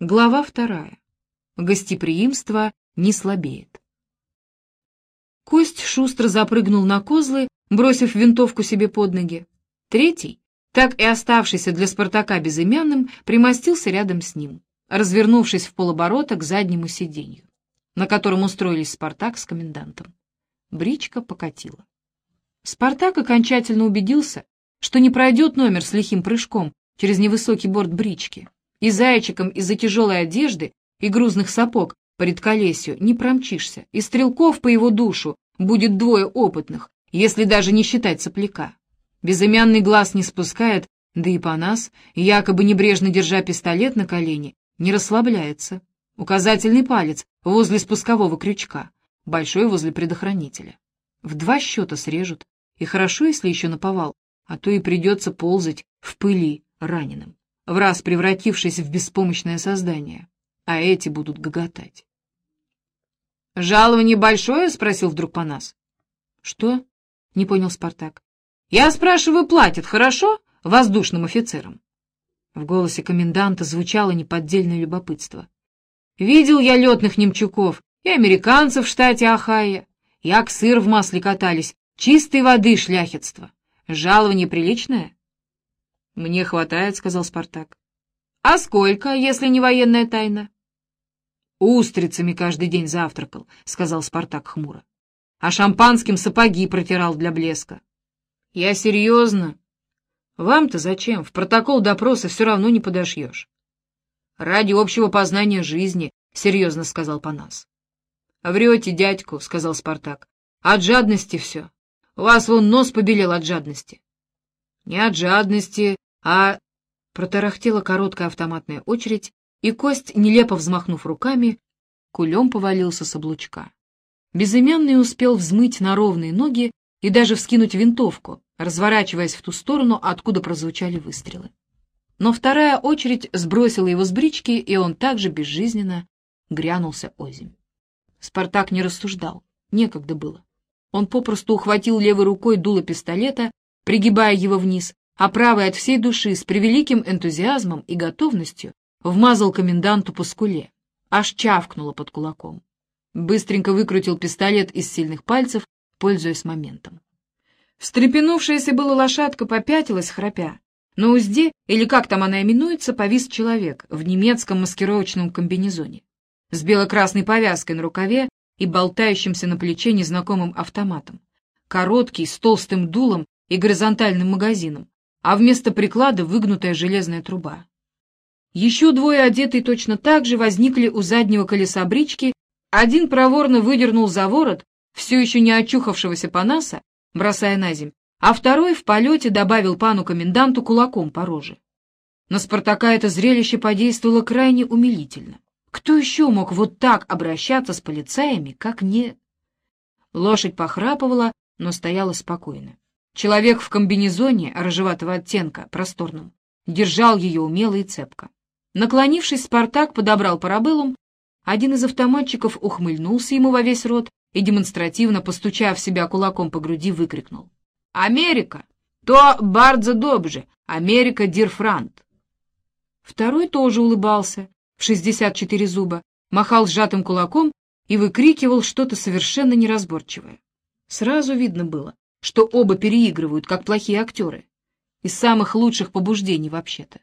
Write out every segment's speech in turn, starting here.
Глава вторая. Гостеприимство не слабеет. Кость шустро запрыгнул на козлы, бросив винтовку себе под ноги. Третий, так и оставшийся для Спартака безымянным, примостился рядом с ним, развернувшись в полоборота к заднему сиденью, на котором устроились Спартак с комендантом. Бричка покатила. Спартак окончательно убедился, что не пройдет номер с лихим прыжком через невысокий борт брички, и зайчиком из-за тяжелой одежды и грузных сапог по редколесью не промчишься, и стрелков по его душу будет двое опытных, если даже не считать сопляка. Безымянный глаз не спускает, да и по нас, якобы небрежно держа пистолет на колени, не расслабляется. Указательный палец возле спускового крючка, большой возле предохранителя. В два счета срежут, и хорошо, если еще наповал, а то и придется ползать в пыли раненым, в раз превратившись в беспомощное создание, а эти будут гоготать. «Жалование большое?» — спросил вдруг Панас. «Что?» — не понял Спартак. «Я спрашиваю, платят хорошо воздушным офицерам?» В голосе коменданта звучало неподдельное любопытство. «Видел я летных немчуков и американцев в штате Ахайя, як сыр в масле катались, чистой воды шляхетство. Жалование приличное?» «Мне хватает», — сказал Спартак. «А сколько, если не военная тайна?» «Устрицами каждый день завтракал», — сказал Спартак хмуро. «А шампанским сапоги протирал для блеска». «Я серьезно. Вам-то зачем? В протокол допроса все равно не подошьешь». «Ради общего познания жизни», — серьезно сказал Панас. «Врете, дядьку», — сказал Спартак. «От жадности все. У вас вон нос побелел от жадности». «Не от жадности, а...» Протарахтела короткая автоматная очередь, и кость, нелепо взмахнув руками, кулем повалился с облучка. Безымянный успел взмыть на ровные ноги и даже вскинуть винтовку, разворачиваясь в ту сторону, откуда прозвучали выстрелы. Но вторая очередь сбросила его с брички, и он также безжизненно грянулся озимь. Спартак не рассуждал, некогда было. Он попросту ухватил левой рукой дуло пистолета, пригибая его вниз, а правой от всей души с превеликим энтузиазмом и готовностью вмазал коменданту по скуле, аж чавкнуло под кулаком. Быстренько выкрутил пистолет из сильных пальцев, пользуясь моментом. Встрепенувшаяся была лошадка попятилась, храпя. На узде, или как там она именуется, повис человек в немецком маскировочном комбинезоне, с бело-красной повязкой на рукаве и болтающимся на плече незнакомым автоматом, короткий, с толстым дулом и горизонтальным магазином, а вместо приклада выгнутая железная труба. Еще двое, одетые точно так же, возникли у заднего колеса брички, один проворно выдернул за ворот все еще не очухавшегося панаса, бросая на земь, а второй в полете добавил пану-коменданту кулаком по роже. На Спартака это зрелище подействовало крайне умилительно. Кто еще мог вот так обращаться с полицаями, как не... Лошадь похрапывала, но стояла спокойно. Человек в комбинезоне рыжеватого оттенка, просторном, держал ее умело и цепко. Наклонившись, Спартак подобрал парабеллум, один из автоматчиков ухмыльнулся ему во весь рот и, демонстративно постучав себя кулаком по груди, выкрикнул. «Америка! То бардзо добже! Америка дирфрант!» Второй тоже улыбался, в шестьдесят четыре зуба, махал сжатым кулаком и выкрикивал что-то совершенно неразборчивое. Сразу видно было, что оба переигрывают, как плохие актеры. Из самых лучших побуждений вообще-то.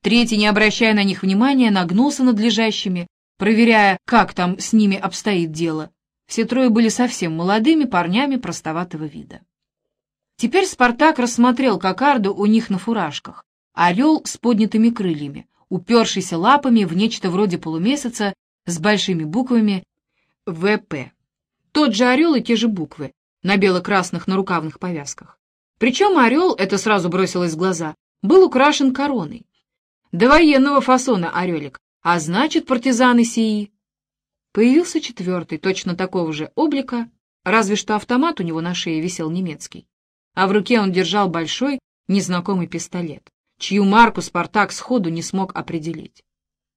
Третий, не обращая на них внимания, нагнулся над лежащими, проверяя, как там с ними обстоит дело. Все трое были совсем молодыми парнями простоватого вида. Теперь Спартак рассмотрел кокарду у них на фуражках. Орел с поднятыми крыльями, упершийся лапами в нечто вроде полумесяца с большими буквами «ВП». Тот же орел и те же буквы на бело-красных нарукавных повязках. Причем орел, это сразу бросилось в глаза, был украшен короной, до военного фасона орелик, а значит, партизаны сии. Появился четвертый, точно такого же облика, разве что автомат у него на шее висел немецкий, а в руке он держал большой, незнакомый пистолет, чью марку Спартак сходу не смог определить.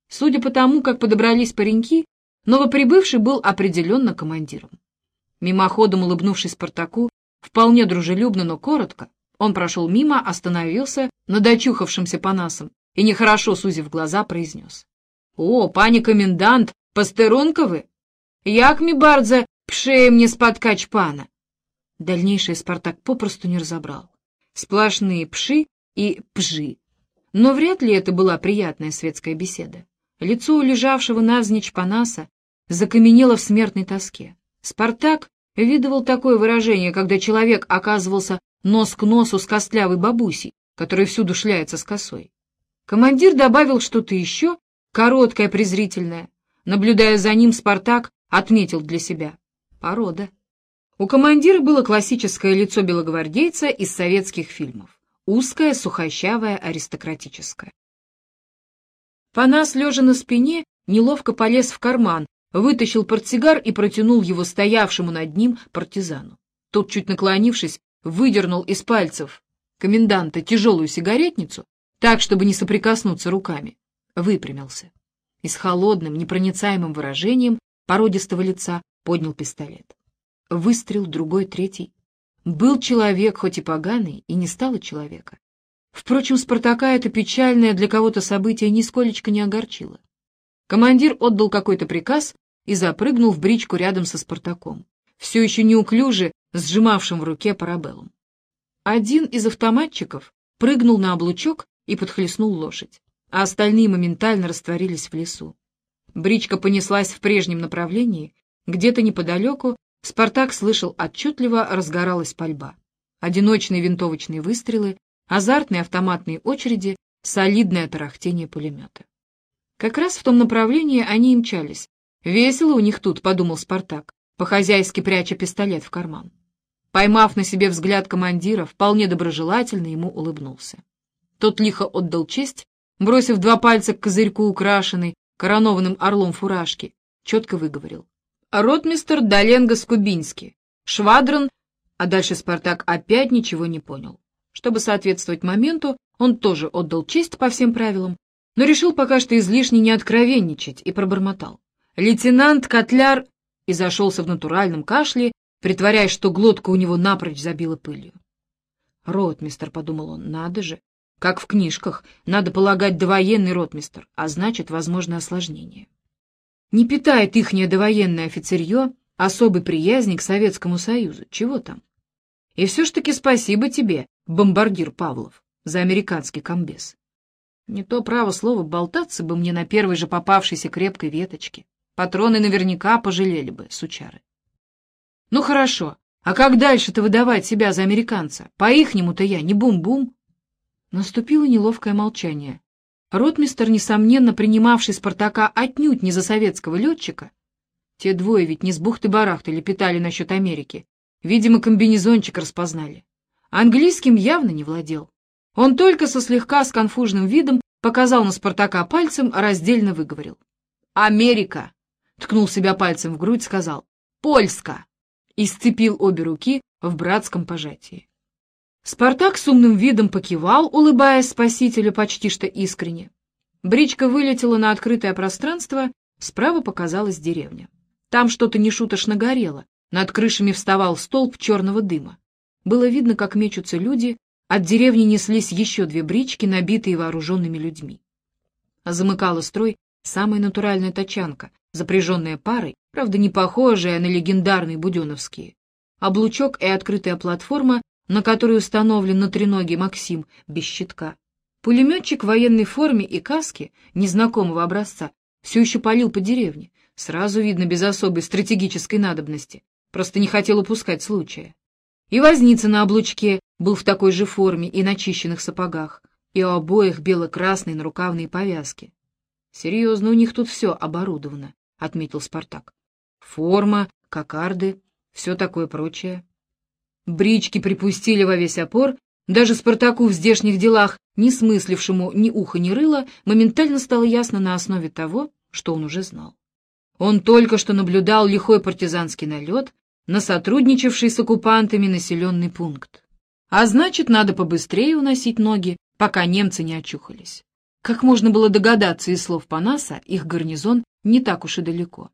Судя по тому, как подобрались пареньки, новоприбывший был определенно командиром. Мимоходом улыбнувшись Спартаку, вполне дружелюбно, но коротко, он прошел мимо, остановился над очухавшимся Панасом и, нехорошо сузив глаза, произнес. О, пані комендант, пастерунковы? Як ми бардза пшеє мне споткач пана? Дальнейшее Спартак попросту не разобрал. Сплошные пши и пжи. Но вряд ли это была приятная светская беседа. Лицо у лежавшего навзничь Панаса закаменело в смертной тоске. Спартак видывал такое выражение, когда человек оказывался нос к носу с костлявой бабусей, которая всюду шляется с косой. Командир добавил что-то еще, короткое, презрительное. Наблюдая за ним, Спартак отметил для себя. Порода. У командира было классическое лицо белогвардейца из советских фильмов. Узкое, сухощавое, аристократическое. Панас, лежа на спине, неловко полез в карман, вытащил портсигар и протянул его стоявшему над ним партизану. Тот, чуть наклонившись, выдернул из пальцев коменданта тяжелую сигаретницу, так, чтобы не соприкоснуться руками, выпрямился и с холодным, непроницаемым выражением породистого лица поднял пистолет. Выстрел, другой, третий. Был человек, хоть и поганый, и не стало человека. Впрочем, Спартака это печальное для кого-то событие нисколечко не огорчило. Командир отдал какой-то приказ и запрыгнул в бричку рядом со Спартаком, все еще неуклюже сжимавшим в руке парабеллум. Один из автоматчиков прыгнул на облучок и подхлестнул лошадь, а остальные моментально растворились в лесу. Бричка понеслась в прежнем направлении, где-то неподалеку Спартак слышал отчетливо, разгоралась пальба. Одиночные винтовочные выстрелы, азартные автоматные очереди, солидное тарахтение пулемета. Как раз в том направлении они и мчались. «Весело у них тут», — подумал Спартак, по-хозяйски пряча пистолет в карман. Поймав на себе взгляд командира, вполне доброжелательно ему улыбнулся. Тот лихо отдал честь, бросив два пальца к козырьку украшенной, коронованным орлом фуражки, четко выговорил. Ротмистер Доленго Скубинский, Швадрон, а дальше Спартак опять ничего не понял. Чтобы соответствовать моменту, он тоже отдал честь по всем правилам, но решил пока что излишне не откровенничать и пробормотал. Лейтенант Котляр и зашелся в натуральном кашле, притворяясь, что глотка у него напрочь забила пылью. «Ротмистер», — подумал он, — «надо же, как в книжках, надо полагать довоенный ротмистер, а значит, возможно осложнение» не питает ихнее довоенное офицерье особой приязни к Советскому Союзу. Чего там? И все ж таки спасибо тебе, бомбардир Павлов, за американский комбез. Не то право слово болтаться бы мне на первой же попавшейся крепкой веточке. Патроны наверняка пожалели бы, сучары. Ну хорошо, а как дальше-то выдавать себя за американца? По-ихнему-то я не бум-бум. Наступило неловкое молчание. Ротмистер, несомненно, принимавший Спартака отнюдь не за советского летчика, те двое ведь не с бухты-барахты лепетали насчет Америки, видимо, комбинезончик распознали. Английским явно не владел. Он только со слегка сконфуженным видом показал на Спартака пальцем, а раздельно выговорил. «Америка!» — ткнул себя пальцем в грудь, сказал. «Польска!» и сцепил обе руки в братском пожатии. Спартак с умным видом покивал, улыбаясь спасителю почти что искренне. Бричка вылетела на открытое пространство, справа показалась деревня. Там что-то нешуточно горело, над крышами вставал столб черного дыма. Было видно, как мечутся люди, от деревни неслись еще две брички, набитые вооруженными людьми. Замыкала строй самая натуральная тачанка, запряженная парой, правда не похожая на легендарные буденовские. Облучок и открытая платформа на которой установлен на треноге Максим без щитка. Пулеметчик в военной форме и каске незнакомого образца все еще палил по деревне, сразу видно без особой стратегической надобности, просто не хотел упускать случая. И возница на облучке был в такой же форме и начищенных сапогах, и у обоих бело-красные нарукавные повязки. «Серьезно, у них тут все оборудовано», — отметил Спартак. «Форма, кокарды, все такое прочее». Брички припустили во весь опор, даже Спартаку в здешних делах, не смыслившему ни уха, ни рыла, моментально стало ясно на основе того, что он уже знал. Он только что наблюдал лихой партизанский налет на сотрудничавший с оккупантами населенный пункт. А значит, надо побыстрее уносить ноги, пока немцы не очухались. Как можно было догадаться из слов Панаса, их гарнизон не так уж и далеко.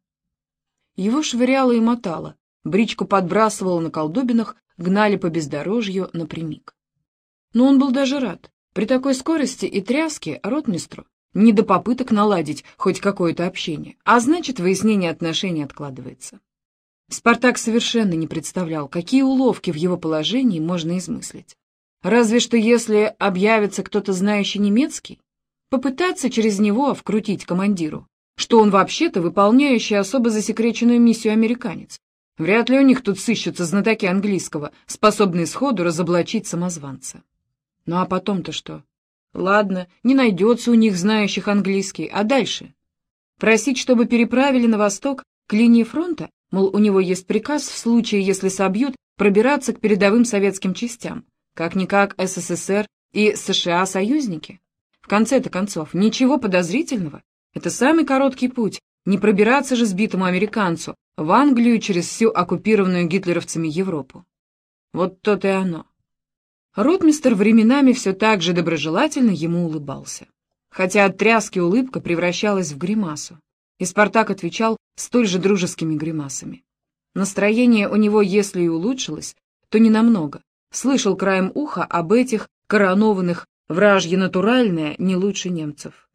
Его швыряло и мотало, бричку подбрасывало на колдобинах, гнали по бездорожью напрямик. Но он был даже рад. При такой скорости и тряске ротмистру не до попыток наладить хоть какое-то общение, а значит, выяснение отношений откладывается. Спартак совершенно не представлял, какие уловки в его положении можно измыслить. Разве что если объявится кто-то знающий немецкий, попытаться через него вкрутить командиру, что он вообще-то выполняющий особо засекреченную миссию американец. Вряд ли у них тут сыщутся знатоки английского, способные сходу разоблачить самозванца. Ну а потом-то что? Ладно, не найдется у них знающих английский, а дальше? Просить, чтобы переправили на восток к линии фронта, мол, у него есть приказ в случае, если собьют, пробираться к передовым советским частям. Как-никак СССР и США союзники. В конце-то концов, ничего подозрительного. Это самый короткий путь. Не пробираться же сбитому американцу в Англию через всю оккупированную гитлеровцами Европу. Вот то-то и оно. Ротмистер временами все так же доброжелательно ему улыбался. Хотя от тряски улыбка превращалась в гримасу, и Спартак отвечал столь же дружескими гримасами. Настроение у него, если и улучшилось, то не намного. Слышал краем уха об этих коронованных вражье натуральное не лучше немцев.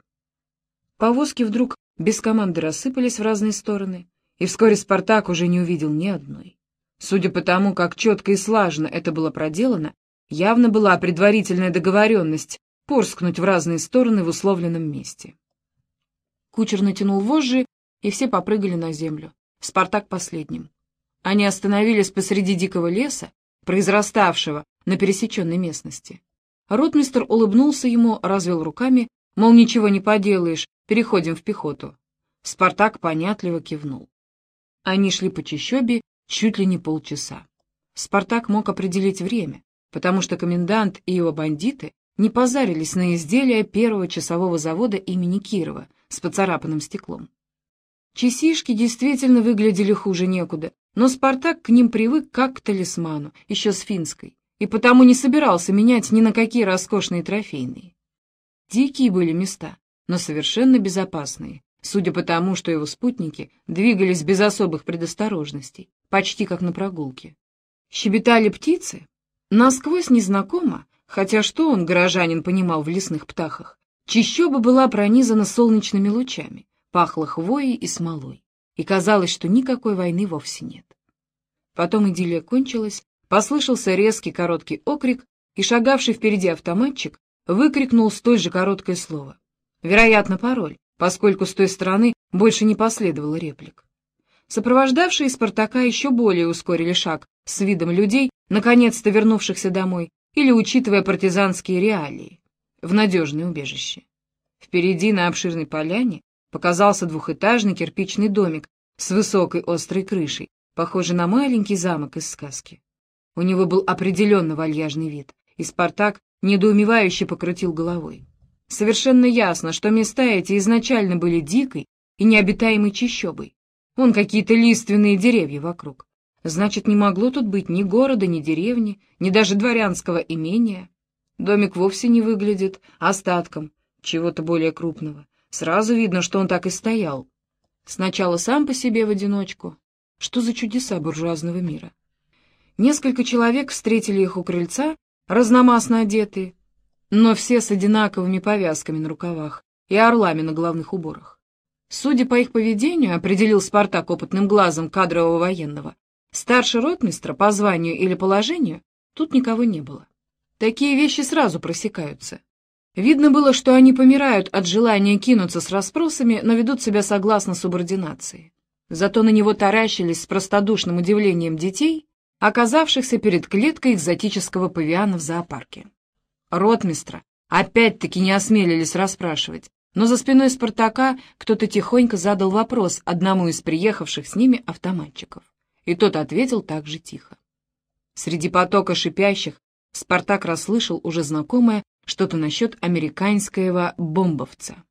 Повозки вдруг без команды рассыпались в разные стороны, и вскоре Спартак уже не увидел ни одной. Судя по тому, как четко и слаженно это было проделано, Явно была предварительная договоренность порскнуть в разные стороны в условленном месте. Кучер натянул вожжи, и все попрыгали на землю. Спартак последним. Они остановились посреди дикого леса, произраставшего на пересеченной местности. Ротмистр улыбнулся ему, развел руками, мол, ничего не поделаешь, переходим в пехоту. Спартак понятливо кивнул. Они шли по чащобе чуть ли не полчаса. Спартак мог определить время потому что комендант и его бандиты не позарились на изделия первого часового завода имени Кирова с поцарапанным стеклом. Часишки действительно выглядели хуже некуда, но Спартак к ним привык как к талисману, еще с финской, и потому не собирался менять ни на какие роскошные трофейные. Дикие были места, но совершенно безопасные, судя по тому, что его спутники двигались без особых предосторожностей, почти как на прогулке. Щебетали птицы, Насквозь незнакомо, хотя что он, горожанин, понимал в лесных птахах, чищоба была пронизана солнечными лучами, пахло хвоей и смолой, и казалось, что никакой войны вовсе нет. Потом идиллия кончилась, послышался резкий короткий окрик, и шагавший впереди автоматчик выкрикнул столь же короткое слово. Вероятно, пароль, поскольку с той стороны больше не последовало реплик. Сопровождавшие Спартака еще более ускорили шаг с видом людей, наконец-то вернувшихся домой, или учитывая партизанские реалии, в надежное убежище. Впереди на обширной поляне показался двухэтажный кирпичный домик с высокой острой крышей, похожий на маленький замок из сказки. У него был определенно вальяжный вид, и Спартак недоумевающе покрутил головой. Совершенно ясно, что места эти изначально были дикой и необитаемой чащобой. Вон какие-то лиственные деревья вокруг. Значит, не могло тут быть ни города, ни деревни, ни даже дворянского имения. Домик вовсе не выглядит остатком чего-то более крупного. Сразу видно, что он так и стоял. Сначала сам по себе в одиночку. Что за чудеса буржуазного мира? Несколько человек встретили их у крыльца, разномастно одетые, но все с одинаковыми повязками на рукавах и орлами на головных уборах. Судя по их поведению, определил Спартак опытным глазом кадрового военного, старше ротмистра по званию или положению тут никого не было. Такие вещи сразу просекаются. Видно было, что они помирают от желания кинуться с расспросами, но ведут себя согласно субординации. Зато на него таращились с простодушным удивлением детей, оказавшихся перед клеткой экзотического павиана в зоопарке. Ротмистра опять-таки не осмелились расспрашивать, но за спиной Спартака кто-то тихонько задал вопрос одному из приехавших с ними автоматчиков, и тот ответил так же тихо. Среди потока шипящих Спартак расслышал уже знакомое что-то насчет американского бомбовца.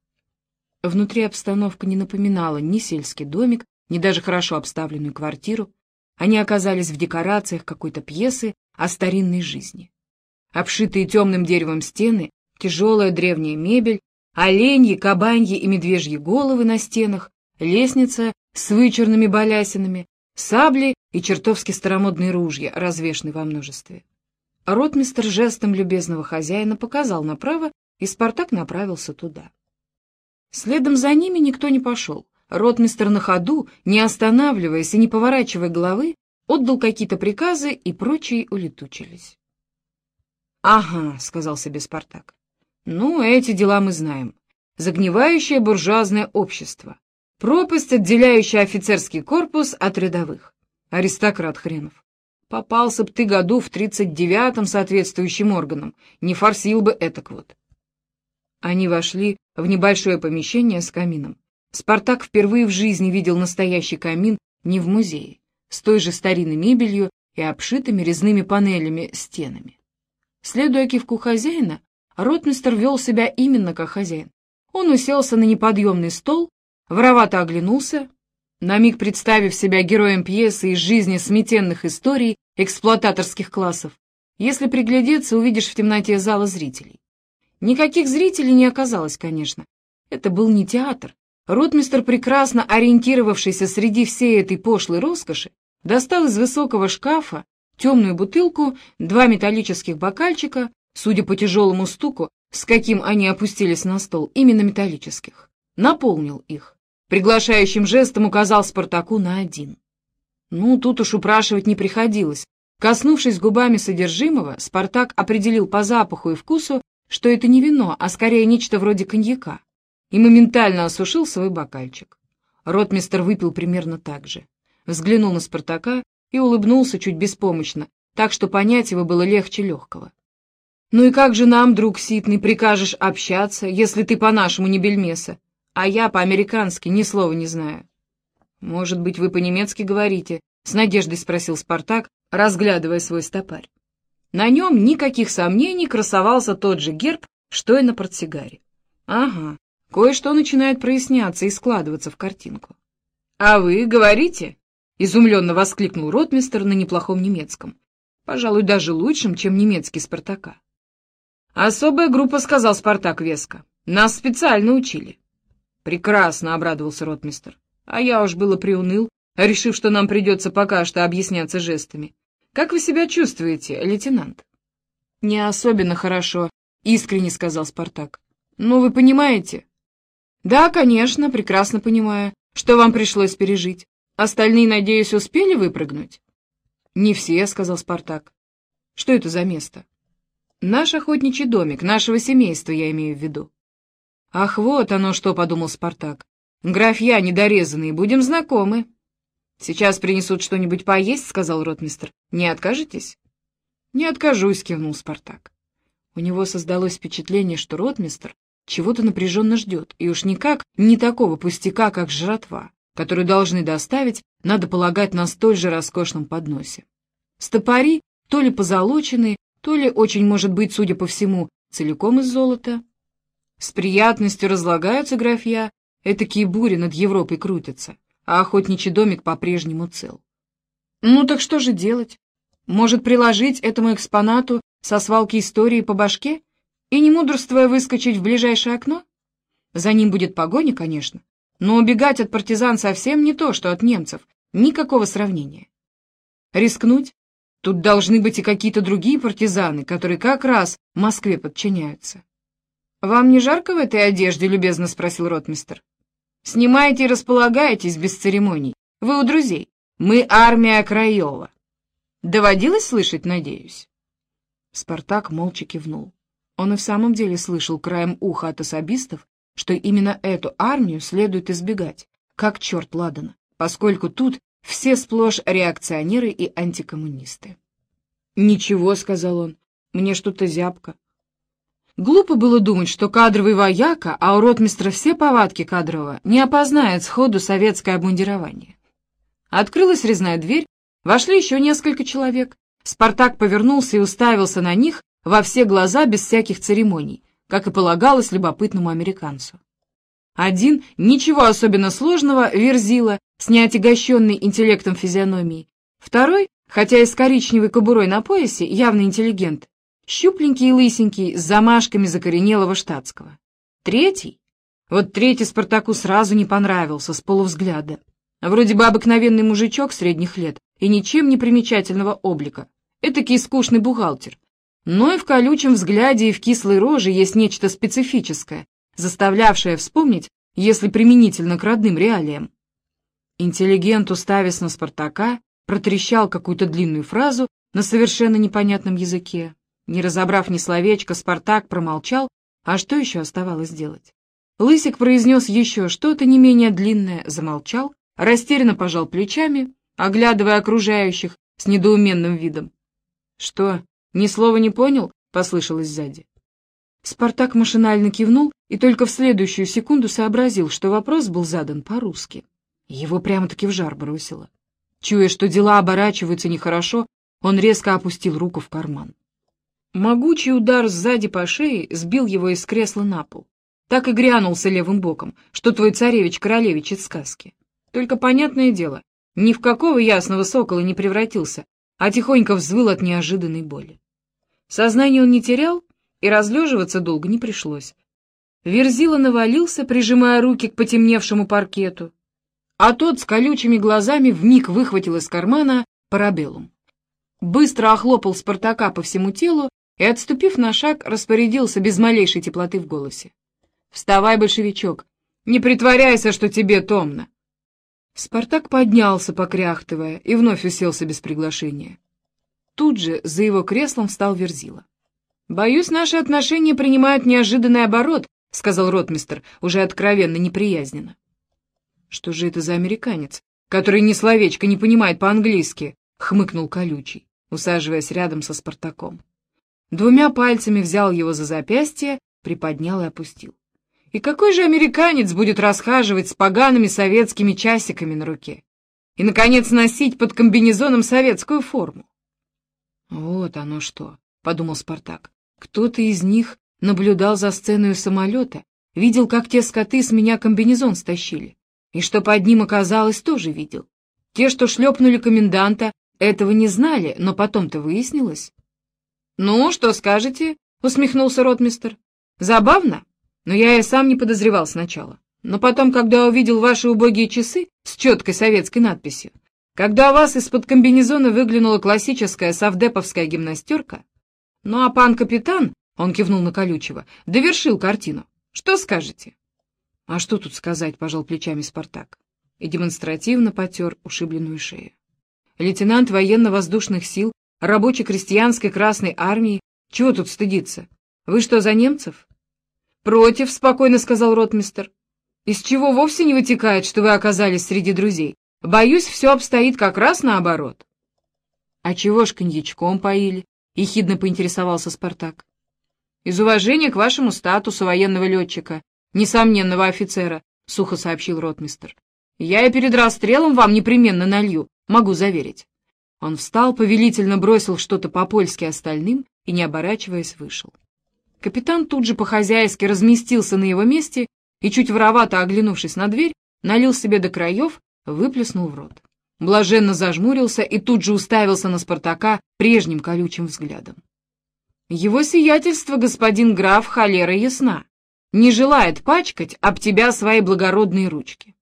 Внутри обстановка не напоминала ни сельский домик, ни даже хорошо обставленную квартиру. Они оказались в декорациях какой-то пьесы о старинной жизни. Обшитые темным деревом стены, тяжелая древняя мебель, оленьи, кабаньи и медвежьи головы на стенах, лестница с вычурными балясинами, сабли и чертовски старомодные ружья, развешаны во множестве. Ротмистер жестом любезного хозяина показал направо, и Спартак направился туда. Следом за ними никто не пошел. Ротмистер на ходу, не останавливаясь и не поворачивая головы, отдал какие-то приказы, и прочие улетучились. «Ага», — сказал себе Спартак. «Ну, эти дела мы знаем. Загнивающее буржуазное общество. Пропасть, отделяющая офицерский корпус от рядовых. Аристократ хренов. Попался б ты году в тридцать девятом соответствующим органам, не форсил бы этак вот». Они вошли в небольшое помещение с камином. Спартак впервые в жизни видел настоящий камин не в музее, с той же старинной мебелью и обшитыми резными панелями стенами. Следуя кивку хозяина, ротмистер вел себя именно как хозяин. Он уселся на неподъемный стол, воровато оглянулся, на миг представив себя героем пьесы из жизни сметенных историй эксплуататорских классов. Если приглядеться, увидишь в темноте зала зрителей. Никаких зрителей не оказалось, конечно. Это был не театр, Ротмистер, прекрасно ориентировавшийся среди всей этой пошлой роскоши, достал из высокого шкафа темную бутылку, два металлических бокальчика, судя по тяжелому стуку, с каким они опустились на стол, именно металлических. Наполнил их. Приглашающим жестом указал Спартаку на один. Ну, тут уж упрашивать не приходилось. Коснувшись губами содержимого, Спартак определил по запаху и вкусу, что это не вино, а скорее нечто вроде коньяка и моментально осушил свой бокальчик. Ротмистер выпил примерно так же. Взглянул на Спартака и улыбнулся чуть беспомощно, так что понять его было легче легкого. «Ну и как же нам, друг Ситный, прикажешь общаться, если ты по-нашему не бельмеса, а я по-американски ни слова не знаю?» «Может быть, вы по-немецки говорите?» — с надеждой спросил Спартак, разглядывая свой стопарь. На нем никаких сомнений красовался тот же герб, что и на портсигаре. «Ага, Кое-что начинает проясняться и складываться в картинку. «А вы говорите?» — изумленно воскликнул ротмистер на неплохом немецком. Пожалуй, даже лучшим, чем немецкий Спартака. «Особая группа», — сказал Спартак веско. «Нас специально учили». «Прекрасно», — обрадовался ротмистер. «А я уж было приуныл, решив, что нам придется пока что объясняться жестами. Как вы себя чувствуете, лейтенант?» «Не особенно хорошо», — искренне сказал Спартак. «Но вы понимаете, «Да, конечно, прекрасно понимаю, что вам пришлось пережить. Остальные, надеюсь, успели выпрыгнуть?» «Не все», — сказал Спартак. «Что это за место?» «Наш охотничий домик, нашего семейства, я имею в виду». «Ах, вот оно что», — подумал Спартак. «Графья недорезанные, будем знакомы». «Сейчас принесут что-нибудь поесть», — сказал ротмистр. «Не откажетесь?» «Не откажусь», — кивнул Спартак. У него создалось впечатление, что ротмистр чего-то напряженно ждет, и уж никак не такого пустяка, как жратва, которую должны доставить, надо полагать, на столь же роскошном подносе. Стопори, то ли позолоченные, то ли, очень может быть, судя по всему, целиком из золота. С приятностью разлагаются графья, этакие бури над Европой крутятся, а охотничий домик по-прежнему цел. Ну так что же делать? Может, приложить этому экспонату со свалки истории по башке? И, не мудрствуя, выскочить в ближайшее окно? За ним будет погоня, конечно, но убегать от партизан совсем не то, что от немцев, никакого сравнения. Рискнуть? Тут должны быть и какие-то другие партизаны, которые как раз Москве подчиняются. «Вам не жарко в этой одежде?» — любезно спросил ротмистер. «Снимайте и располагайтесь без церемоний. Вы у друзей. Мы армия Краева. Доводилось слышать, надеюсь?» Спартак молча кивнул. Он и в самом деле слышал краем уха от особистов, что именно эту армию следует избегать, как черт ладана, поскольку тут все сплошь реакционеры и антикоммунисты. «Ничего», — сказал он, — «мне что-то зябко». Глупо было думать, что кадровый вояка, а у ротмистра все повадки кадрового, не опознает сходу советское обмундирование. Открылась резная дверь, вошли еще несколько человек. Спартак повернулся и уставился на них, во все глаза без всяких церемоний, как и полагалось любопытному американцу. Один, ничего особенно сложного, верзила, с неотягощенной интеллектом физиономией. Второй, хотя и с коричневой кобурой на поясе, явно интеллигент, щупленький и лысенький, с замашками закоренелого штатского. Третий, вот третий Спартаку сразу не понравился, с полувзгляда. Вроде бы обыкновенный мужичок средних лет и ничем не примечательного облика. Этакий скучный бухгалтер, но и в колючем взгляде и в кислой роже есть нечто специфическое, заставлявшее вспомнить если применительно к родным реалиям. Интеллигент, уставясь на Спартака, протрещал какую-то длинную фразу на совершенно непонятном языке. Не разобрав ни словечка, Спартак промолчал, а что еще оставалось делать? Лысик произнес еще что-то не менее длинное, замолчал, растерянно пожал плечами, оглядывая окружающих с недоуменным видом. «Что, ни слова не понял?» — послышалось сзади. Спартак машинально кивнул и только в следующую секунду сообразил, что вопрос был задан по-русски. Его прямо-таки в жар бросило. Чуя, что дела оборачиваются нехорошо, он резко опустил руку в карман. Могучий удар сзади по шее сбил его из кресла на пол. Так и грянулся левым боком, что твой царевич-королевич из сказки. Только понятное дело, ни в какого ясного сокола не превратился, а тихонько взвыл от неожиданной боли. Сознание он не терял, и разлеживаться долго не пришлось. Верзила навалился, прижимая руки к потемневшему паркету, а тот с колючими глазами вмиг выхватил из кармана парабеллум. Быстро охлопал Спартака по всему телу и, отступив на шаг, распорядился без малейшей теплоты в голосе. «Вставай, большевичок, не притворяйся, что тебе томно!» Спартак поднялся, покряхтывая, и вновь уселся без приглашения. Тут же за его креслом встал Верзила. «Боюсь, наши отношения принимают неожиданный оборот», — сказал ротмистер, уже откровенно неприязненно. «Что же это за американец, который ни словечко не понимает по-английски?» — хмыкнул колючий, усаживаясь рядом со Спартаком. Двумя пальцами взял его за запястье, приподнял и опустил. И какой же американец будет расхаживать с погаными советскими часиками на руке? И, наконец, носить под комбинезоном советскую форму? Вот оно что, — подумал Спартак. Кто-то из них наблюдал за сценой самолета, видел, как те скоты с меня комбинезон стащили. И что под ним оказалось, тоже видел. Те, что шлепнули коменданта, этого не знали, но потом-то выяснилось. — Ну, что скажете? — усмехнулся ротмистер. — Забавно, но я и сам не подозревал сначала. Но потом, когда увидел ваши убогие часы с четкой советской надписью, когда у вас из-под комбинезона выглянула классическая совдеповская гимнастерка, ну а пан капитан, он кивнул на колючего, довершил картину. Что скажете? А что тут сказать, пожал плечами Спартак и демонстративно потер ушибленную шею. Лейтенант военно-воздушных сил, рабочей крестьянской Красной Армии, чего тут стыдиться? Вы что, за немцев? Против, спокойно сказал ротмистер. Из чего вовсе не вытекает, что вы оказались среди друзей. Боюсь, все обстоит как раз наоборот. А чего ж коньячком поили? Ехидно поинтересовался Спартак. Из уважения к вашему статусу военного летчика несомненного офицера», — сухо сообщил ротмистер. «Я и перед расстрелом вам непременно налью, могу заверить». Он встал, повелительно бросил что-то по-польски остальным и, не оборачиваясь, вышел. Капитан тут же по-хозяйски разместился на его месте и, чуть воровато оглянувшись на дверь, налил себе до краев, выплеснул в рот. Блаженно зажмурился и тут же уставился на Спартака прежним колючим взглядом. «Его сиятельство, господин граф, холера ясна не желает пачкать об тебя свои благородные ручки.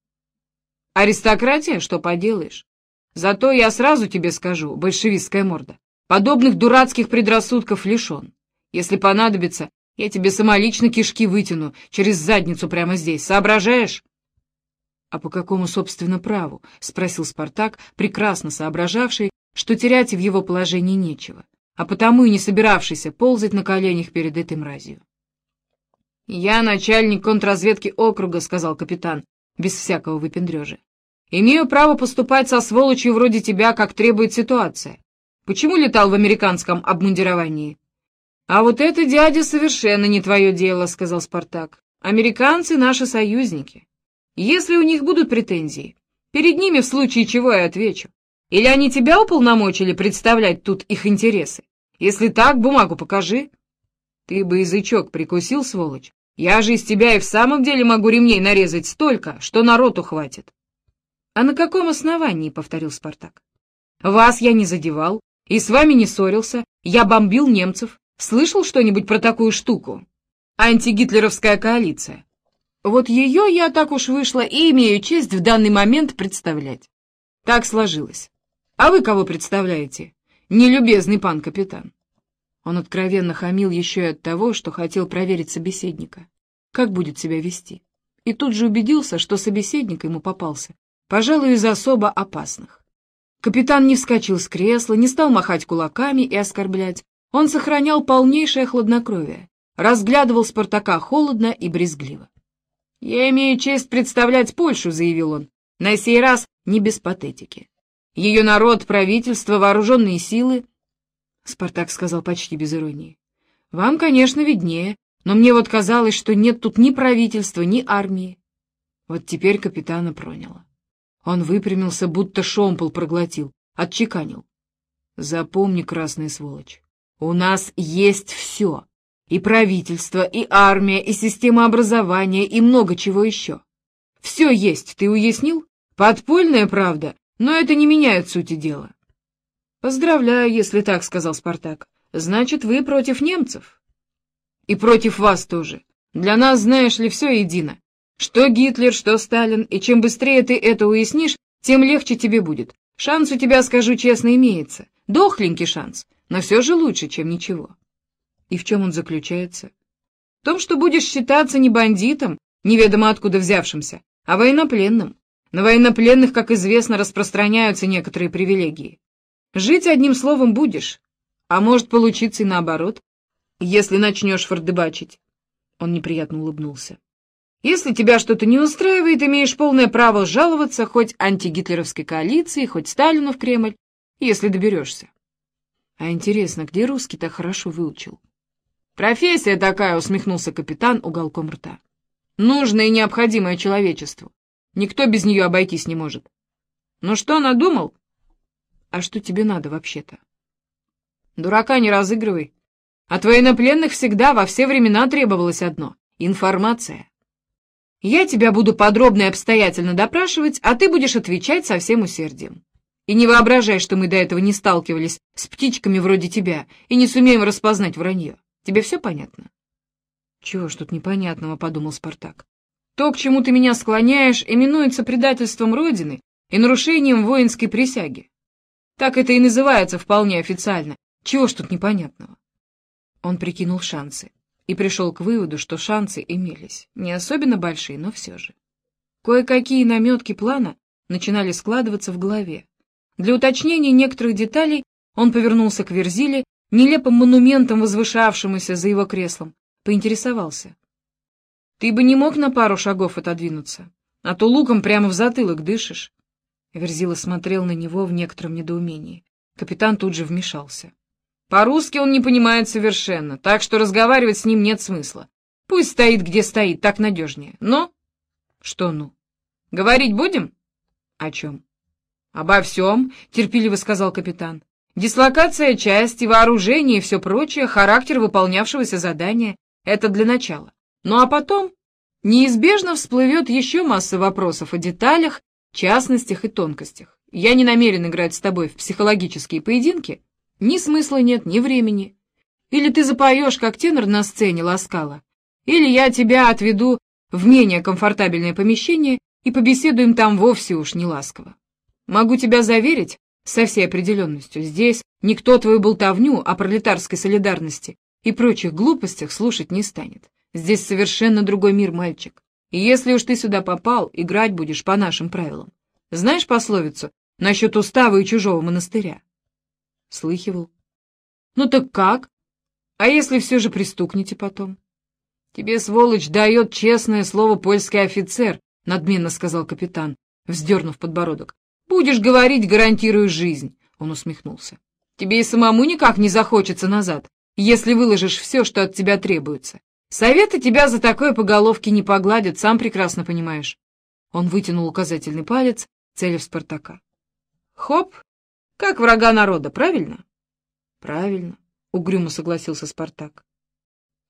Аристократия, что поделаешь. Зато я сразу тебе скажу, большевистская морда, подобных дурацких предрассудков лишен. Если понадобится, я тебе самолично кишки вытяну через задницу прямо здесь, соображаешь? — А по какому, собственно, праву? — спросил Спартак, прекрасно соображавший, что терять в его положении нечего, а потому и не собиравшийся ползать на коленях перед этой мразью. «Я начальник контрразведки округа», — сказал капитан, без всякого выпендрежа. «Имею право поступать со сволочью вроде тебя, как требует ситуация. Почему летал в американском обмундировании?» «А вот это, дядя, совершенно не твое дело», — сказал Спартак. «Американцы — наши союзники. Если у них будут претензии, перед ними в случае чего я отвечу. Или они тебя уполномочили представлять тут их интересы? Если так, бумагу покажи». «Ты бы язычок прикусил, сволочь. Я же из тебя и в самом деле могу ремней нарезать столько, что народу хватит. — А на каком основании? — повторил Спартак. — Вас я не задевал и с вами не ссорился. Я бомбил немцев. Слышал что-нибудь про такую штуку? Антигитлеровская коалиция. Вот ее я так уж вышла и имею честь в данный момент представлять. Так сложилось. А вы кого представляете? Нелюбезный пан капитан. Он откровенно хамил еще и от того, что хотел проверить собеседника. Как будет себя вести? и тут же убедился, что собеседник ему попался, пожалуй, из особо опасных. Капитан не вскочил с кресла, не стал махать кулаками и оскорблять. Он сохранял полнейшее хладнокровие, разглядывал Спартака холодно и брезгливо. «Я имею честь представлять Польшу», — заявил он, — «на сей раз не без патетики. Ее народ, правительство, вооруженные силы...» Спартак сказал почти без иронии. «Вам, конечно, виднее, но мне вот казалось, что нет тут ни правительства, ни армии». Вот теперь капитана проняло. Он выпрямился, будто шомпол проглотил, отчеканил. «Запомни, красная сволочь, у нас есть все. И правительство, и армия, и система образования, и много чего еще. Все есть, ты уяснил? Подпольная правда, но это не меняет сути дела. Поздравляю, если так, — сказал Спартак. Значит, вы против немцев. И против вас тоже. Для нас, знаешь ли, все едино. Что Гитлер, что Сталин, и чем быстрее ты это уяснишь, тем легче тебе будет. Шанс у тебя, скажу честно, имеется. Дохленький шанс, но все же лучше, чем ничего. И в чем он заключается? В том, что будешь считаться не бандитом, неведомо откуда взявшимся, а военнопленным. На военнопленных, как известно, распространяются некоторые привилегии. Жить одним словом будешь, а может получиться и наоборот, если начнешь фордебачить. Он неприятно улыбнулся. Если тебя что-то не устраивает, имеешь полное право жаловаться хоть антигитлеровской коалиции, хоть Сталину в Кремль, если доберешься. А интересно, где русский так хорошо выучил? «Профессия такая», — усмехнулся капитан уголком рта. «Нужная и необходимая человечеству. Никто без нее обойтись не может. Ну что, надумал?» «А что тебе надо вообще-то?» «Дурака не разыгрывай. От военнопленных всегда во все времена требовалось одно — информация. Я тебя буду подробно и обстоятельно допрашивать, а ты будешь отвечать со всем усердием. И не воображай, что мы до этого не сталкивались с птичками вроде тебя и не сумеем распознать вранье. Тебе все понятно? Чего ж тут непонятного, подумал Спартак. То, к чему ты меня склоняешь, именуется предательством Родины и нарушением воинской присяги. Так это и называется вполне официально. Чего ж тут непонятного? Он прикинул шансы и пришел к выводу, что шансы имелись. Не особенно большие, но все же. Кое-какие наметки плана начинали складываться в голове. Для уточнения некоторых деталей он повернулся к Верзиле нелепым монументом, возвышавшемуся за его креслом, поинтересовался. — Ты бы не мог на пару шагов отодвинуться, а то луком прямо в затылок дышишь. Верзила смотрел на него в некотором недоумении. Капитан тут же вмешался. По-русски он не понимает совершенно, так что разговаривать с ним нет смысла. Пусть стоит, где стоит, так надежнее. Но... Что ну? Говорить будем? О чем? Обо всем, терпеливо сказал капитан. Дислокация части, вооружение и все прочее, характер выполнявшегося задания — это для начала. Ну а потом неизбежно всплывет еще масса вопросов о деталях, частностях и тонкостях. Я не намерен играть с тобой в психологические поединки. Ни смысла нет, ни времени. Или ты запоешь, как тенор на сцене ласкала, или я тебя отведу в менее комфортабельное помещение и побеседуем там вовсе уж не ласково. Могу тебя заверить, со всей определенностью. Здесь никто твою болтовню о пролетарской солидарности и прочих глупостях слушать не станет. Здесь совершенно другой мир, мальчик. И если уж ты сюда попал, играть будешь по нашим правилам. Знаешь пословицу насчет устава и чужого монастыря? Слыхивал. Ну так как? А если все же пристукнете потом? Тебе, сволочь, дает честное слово польский офицер, надменно сказал капитан, вздернув подбородок. Будешь говорить, гарантирую жизнь, — он усмехнулся. Тебе и самому никак не захочется назад, если выложишь все, что от тебя требуется. Советы тебя за такое по головке не погладят, сам прекрасно понимаешь. Он вытянул указательный палец, целив Спартака. Хоп, как врага народа, правильно? Правильно, угрюмо согласился Спартак.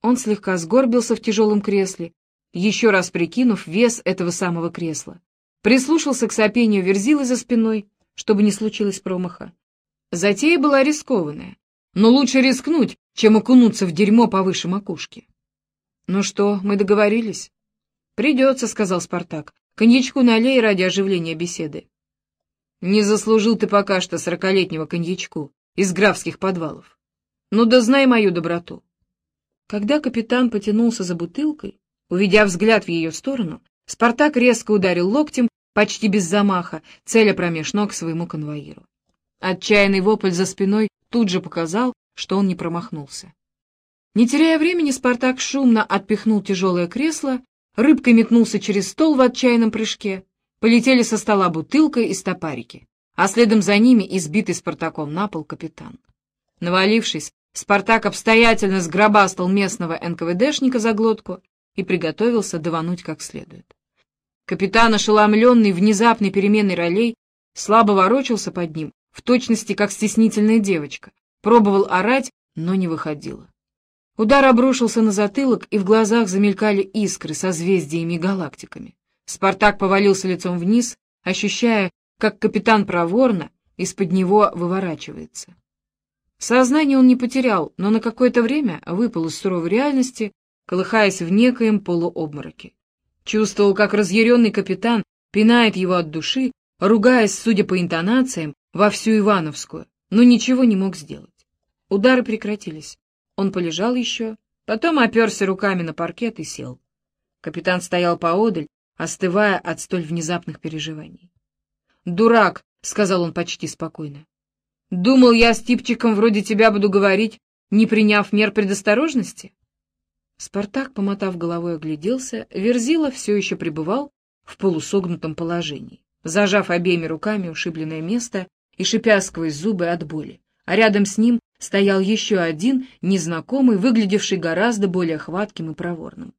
Он слегка сгорбился в тяжелом кресле, еще раз прикинув вес этого самого кресла прислушался к сопению верзилы за спиной, чтобы не случилось промаха. Затея была рискованная, но лучше рискнуть, чем окунуться в дерьмо повыше макушки. «Ну что, мы договорились?» «Придется», — сказал Спартак. «Коньячку налей ради оживления беседы». «Не заслужил ты пока что сорокалетнего коньячку из графских подвалов. Ну да знай мою доброту». Когда капитан потянулся за бутылкой, увидя взгляд в ее сторону, Спартак резко ударил локтем, почти без замаха, целя промеж ног своему конвоиру. Отчаянный вопль за спиной тут же показал, что он не промахнулся. Не теряя времени, Спартак шумно отпихнул тяжелое кресло, рыбкой метнулся через стол в отчаянном прыжке. Полетели со стола бутылка и стопарики, а следом за ними избитый Спартаком на пол капитан. Навалившись, Спартак обстоятельно сгробастал местного НКВДшника за глотку и приготовился давануть как следует. Капитан, ошеломленный внезапной переменной ролей, слабо ворочался под ним, в точности как стеснительная девочка, пробовал орать, но не выходило. Удар обрушился на затылок, и в глазах замелькали искры созвездиями и галактиками. Спартак повалился лицом вниз, ощущая, как капитан проворно из-под него выворачивается. Сознание он не потерял, но на какое-то время выпал из суровой реальности, колыхаясь в некоем полуобмороке. Чувствовал, как разъяренный капитан пинает его от души, ругаясь, судя по интонациям, во всю Ивановскую, но ничего не мог сделать. Удары прекратились. Он полежал еще, потом оперся руками на паркет и сел. Капитан стоял поодаль, остывая от столь внезапных переживаний. «Дурак!» — сказал он почти спокойно. «Думал, я с типчиком вроде тебя буду говорить, не приняв мер предосторожности?» Спартак, помотав головой, огляделся. Верзила все еще пребывал в полусогнутом положении, зажав обеими руками ушибленное место и шипя сквозь зубы от боли а рядом с ним стоял еще один, незнакомый, выглядевший гораздо более хватким и проворным.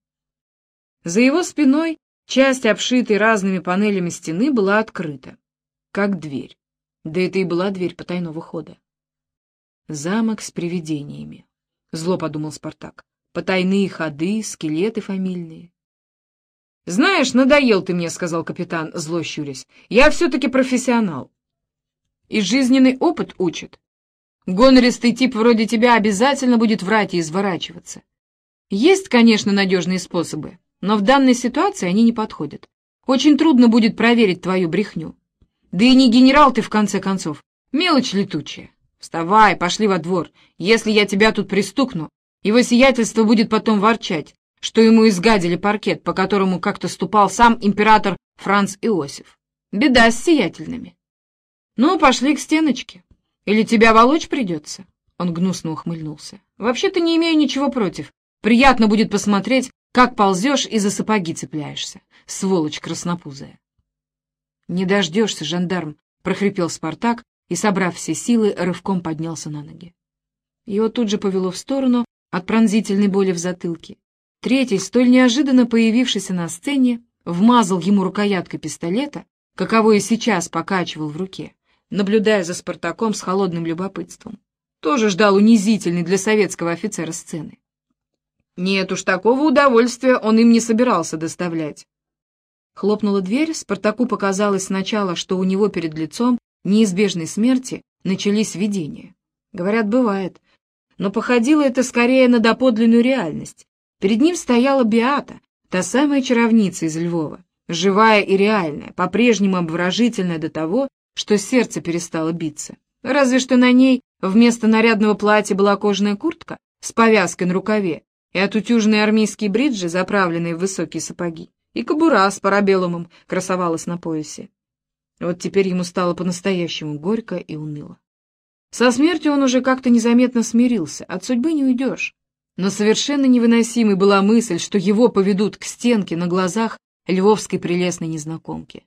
За его спиной часть, обшитой разными панелями стены, была открыта, как дверь. Да это и была дверь потайного хода. Замок с привидениями. Зло подумал Спартак. Потайные ходы, скелеты фамильные. «Знаешь, надоел ты мне», — сказал капитан, зло щурясь. «Я все-таки профессионал. И жизненный опыт учит. Гонористый тип вроде тебя обязательно будет врать и изворачиваться. Есть, конечно, надежные способы, но в данной ситуации они не подходят. Очень трудно будет проверить твою брехню. Да и не генерал ты, в конце концов. Мелочь летучая. Вставай, пошли во двор. Если я тебя тут пристукну, его сиятельство будет потом ворчать, что ему изгадили паркет, по которому как-то ступал сам император Франц Иосиф. Беда с сиятельными. Ну, пошли к стеночке. Или тебя волочь придется?» Он гнусно ухмыльнулся. «Вообще-то не имею ничего против. Приятно будет посмотреть, как ползешь и за сапоги цепляешься, сволочь краснопузая». «Не дождешься, жандарм», — прохрипел Спартак и, собрав все силы, рывком поднялся на ноги. Его тут же повело в сторону от пронзительной боли в затылке. Третий, столь неожиданно появившийся на сцене, вмазал ему рукояткой пистолета, каковой и сейчас покачивал в руке наблюдая за Спартаком с холодным любопытством. Тоже ждал унизительной для советского офицера сцены. Нет уж, такого удовольствия он им не собирался доставлять. Хлопнула дверь, Спартаку показалось сначала, что у него перед лицом неизбежной смерти начались видения. Говорят, бывает. Но походило это скорее на доподлинную реальность. Перед ним стояла Биата, та самая чаровница из Львова, живая и реальная, по-прежнему обворожительная до того, что сердце перестало биться. Разве что на ней вместо нарядного платья была кожаная куртка с повязкой на рукаве и отутюженные армейские бриджи, заправленные в высокие сапоги, и кобура с парабеллумом красовалась на поясе. Вот теперь ему стало по-настоящему горько и уныло. Со смертью он уже как-то незаметно смирился, от судьбы не уйдешь. Но совершенно невыносимой была мысль, что его поведут к стенке на глазах львовской прелестной незнакомки.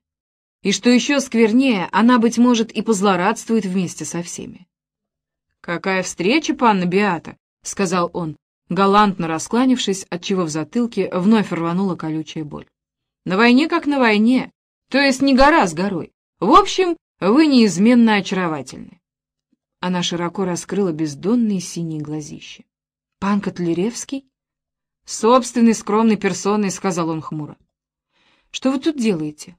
И что еще сквернее, она, быть может, и позлорадствует вместе со всеми. «Какая встреча, панна Биата!» — сказал он, галантно раскланившись, отчего в затылке вновь рванула колючая боль. «На войне как на войне, то есть не гора с горой. В общем, вы неизменно очаровательны». Она широко раскрыла бездонные синие глазища. «Пан Котляревский?» «Собственной скромной персоной», — сказал он хмуро. «Что вы тут делаете?»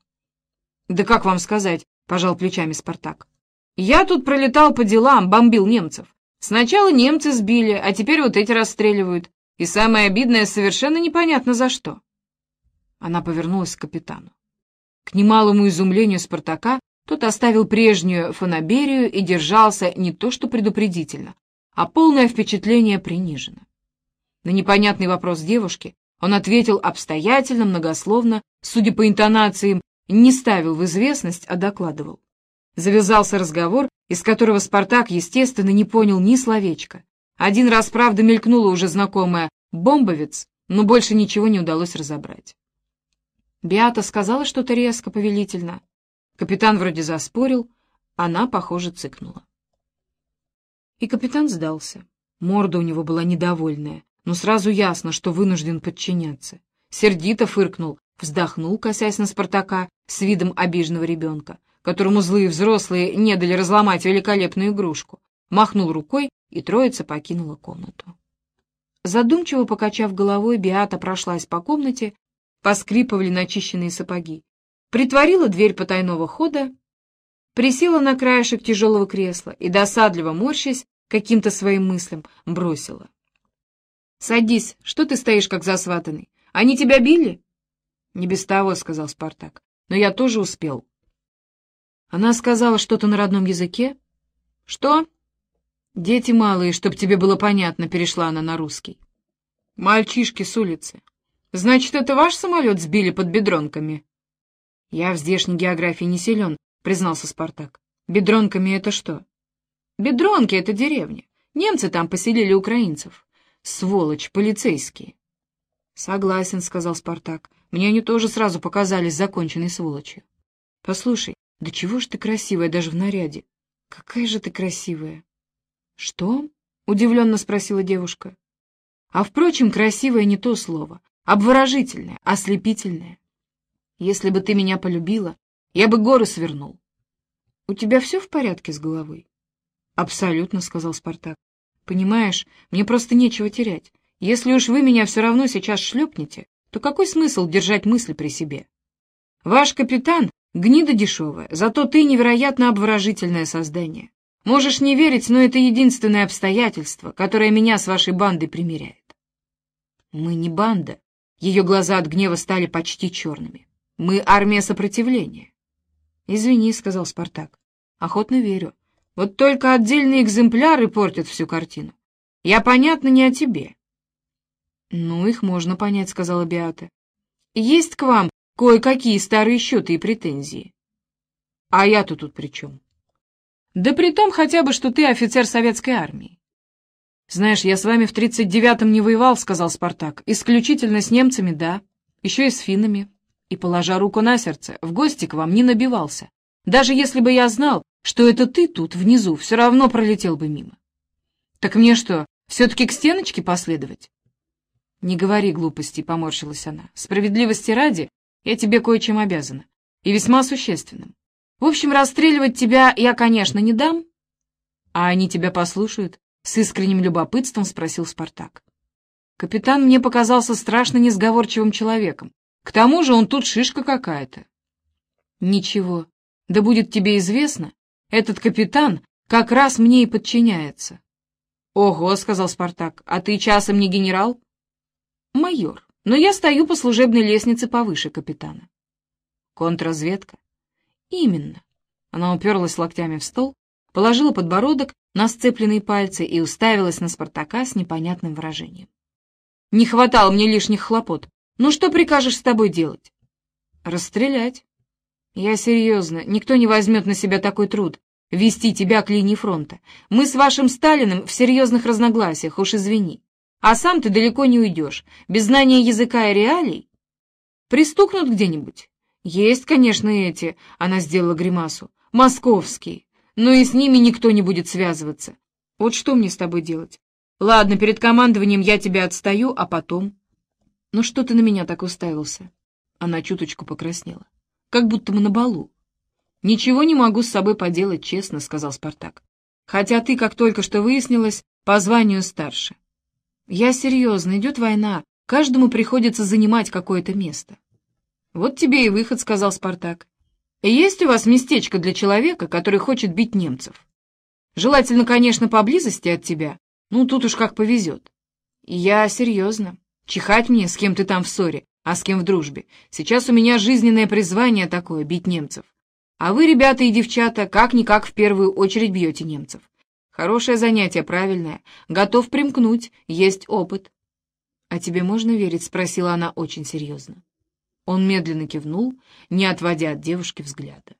«Да как вам сказать?» — пожал плечами Спартак. «Я тут пролетал по делам, бомбил немцев. Сначала немцы сбили, а теперь вот эти расстреливают. И самое обидное, совершенно непонятно за что». Она повернулась к капитану. К немалому изумлению Спартака тот оставил прежнюю фанаберию и держался не то что предупредительно, а полное впечатление принижено. На непонятный вопрос девушки Он ответил обстоятельно, многословно, судя по интонациям, не ставил в известность, а докладывал. Завязался разговор, из которого Спартак, естественно, не понял ни словечка. Один раз, правда, мелькнула уже знакомая «бомбовец», но больше ничего не удалось разобрать. Биата сказала что-то резко, повелительно. Капитан вроде заспорил, она, похоже, цыкнула. И капитан сдался. Морда у него была недовольная, но сразу ясно, что вынужден подчиняться. Сердито фыркнул, вздохнул, косясь на Спартака с видом обиженного ребенка, которому злые взрослые не дали разломать великолепную игрушку, махнул рукой, и троица покинула комнату. Задумчиво покачав головой, Биата прошлась по комнате, поскрипывали начищенные сапоги, притворила дверь потайного хода, присела на краешек тяжелого кресла и, досадливо морщась, каким-то своим мыслям, бросила. «Садись, что ты стоишь, как засватанный? Они тебя били?» «Не без того», — сказал Спартак, — «но я тоже успел». Она сказала что-то на родном языке. «Что?» «Дети малые, чтоб тебе было понятно», — перешла она на русский. «Мальчишки с улицы. Значит, это ваш самолет сбили под бедронками?» «Я в здешней географии не силен», — признался Спартак. «Бедронками это что?» «Бедронки — это деревня. Немцы там поселили украинцев. Сволочь, полицейские». «Согласен», — сказал Спартак. «Мне они тоже сразу показались законченной сволочью». «Послушай, да чего ж ты красивая даже в наряде? Какая же ты красивая!» «Что?» — удивленно спросила девушка. «А, впрочем, красивое не то слово, обворожительное, ослепительное. Если бы ты меня полюбила, я бы горы свернул». «У тебя все в порядке с головой?» «Абсолютно», — сказал Спартак. «Понимаешь, мне просто нечего терять. Если уж вы меня все равно сейчас шлепнете, то какой смысл держать мысли при себе? Ваш капитан — гнида дешевая, зато ты невероятно обворожительное создание. Можешь не верить, но это единственное обстоятельство, которое меня с вашей бандой примиряет. Мы не банда. Ее глаза от гнева стали почти черными. Мы армия сопротивления. Извини, — сказал Спартак. Охотно верю. Вот только отдельные экземпляры портят всю картину. Я, понятно, не о тебе. Ну, их можно понять, — сказала Биата. Есть к вам кое-какие старые счеты и претензии. А я-то тут при чем? Да при том хотя бы, что ты офицер советской армии. Знаешь, я с вами в тридцать девятом не воевал, — сказал Спартак. Исключительно с немцами, да. Еще и с финнами. И, положа руку на сердце, в гости к вам не набивался. Даже если бы я знал, что это ты тут, внизу, все равно пролетел бы мимо. Так мне что, все-таки к стеночке последовать? Не говори глупостей, — поморщилась она. Справедливости ради, я тебе кое-чем обязана. И весьма существенным. В общем, расстреливать тебя я, конечно, не дам. А они тебя послушают? С искренним любопытством спросил Спартак. Капитан мне показался страшно несговорчивым человеком. К тому же он тут шишка какая-то. Ничего, да будет тебе известно, этот капитан как раз мне и подчиняется. Ого, сказал Спартак, а ты часом не генерал? Майор, но я стою по служебной лестнице повыше капитана. Контрразведка. «Именно». Она уперлась локтями в стол, положила подбородок на сцепленные пальцы и уставилась на Спартака с непонятным выражением. «Не хватало мне лишних хлопот. Ну что прикажешь с тобой делать?» «Расстрелять». «Я серьезно, никто не возьмет на себя такой труд, вести тебя к линии фронта. Мы с вашим Сталиным в серьезных разногласиях, уж извини. А сам ты далеко не уйдешь, без знания языка и реалий. Пристукнут где-нибудь, есть, конечно, эти, она сделала гримасу, московские, но и с ними никто не будет связываться. Вот что мне с тобой делать? Ладно, перед командованием я тебя отстаю, а потом... Ну что ты на меня так уставился? Она чуточку покраснела. Как будто мы на балу. Ничего не могу с собой поделать, честно, сказал Спартак. Хотя ты, как только что выяснилось, по званию старше. Я серьезно, идет война, каждому приходится занимать какое-то место. «Вот тебе и выход», — сказал Спартак. «Есть у вас местечко для человека, который хочет бить немцев? Желательно, конечно, поблизости от тебя. Ну, тут уж как повезет». «Я серьезно. Чихать мне, с кем ты там в ссоре, а с кем в дружбе. Сейчас у меня жизненное призвание такое — бить немцев. А вы, ребята и девчата, как-никак в первую очередь бьете немцев. Хорошее занятие, правильное. Готов примкнуть, есть опыт». «А тебе можно верить?» — спросила она очень серьезно. Он медленно кивнул, не отводя от девушки взгляда.